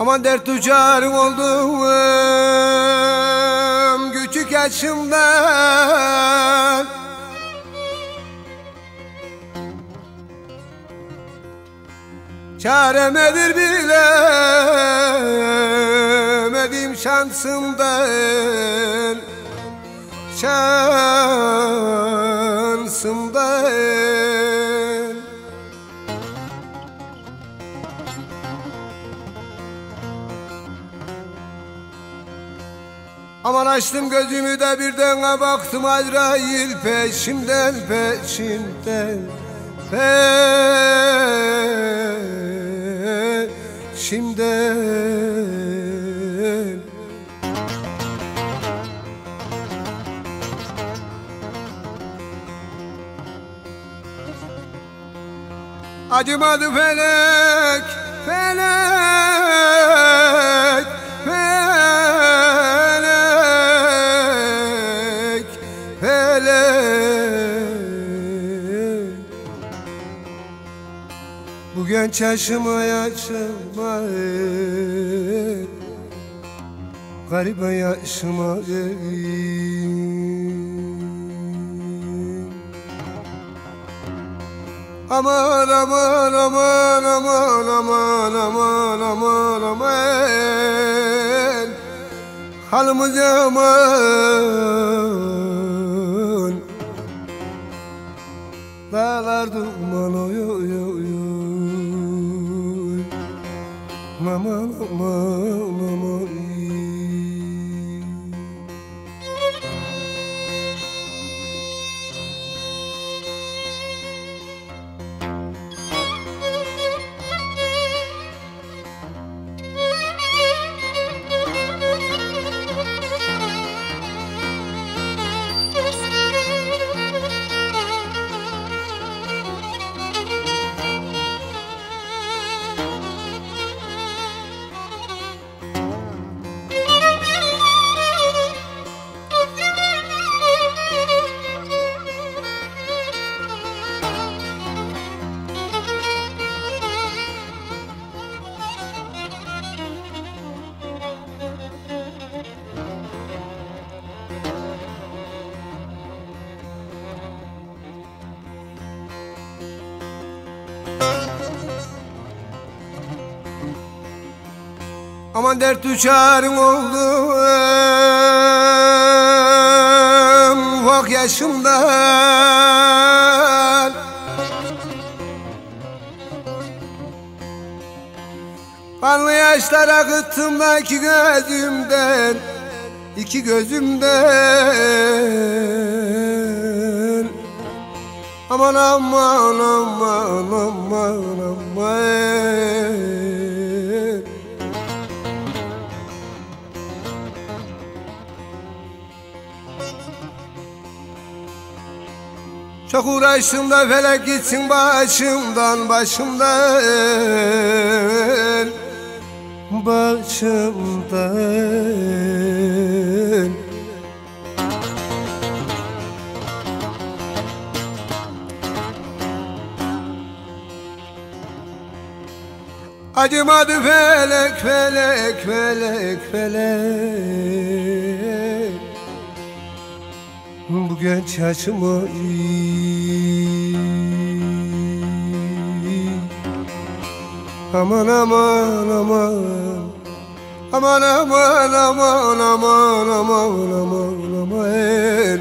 Aman dert uçarım oldum küçük yaşımdan. Çaremedir bilemedim şansımdan. Şansımdan Aman açtım gözümü de birden baktım Azrail peşimden peşimden peşimden. Acımadı felek, felek, Bu genç yaşıma Garibe yaşıma Aman aman aman aman aman aman aman aman. Halımız yaman Dağlar duman oy oy oy oy Aman aman aman dert uçarım oldum ufak yaşımdan. Kanlı yaşlar akıttım da iki gözümden iki gözümden. Aman aman aman aman aman Çok uğraştım da felek gitsin başımdan başımdan. Başımdan. Acımadı felek felek felek felek. Bu genç yaşıma Aman aman aman. Aman aman aman aman aman aman aman.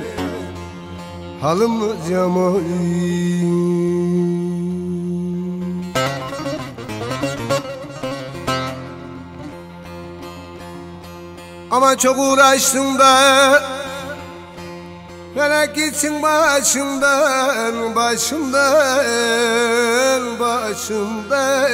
Halımız yaman Ama çok uğraştım da Felek gitsin başımdan Başımdan Başımdan.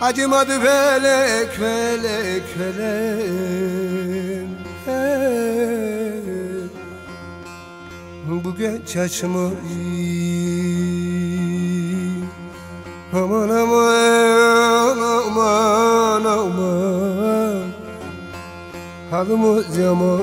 Acımadı felek felek felek. Bu genç yaşımı Aman aman aman aman Halımız yaman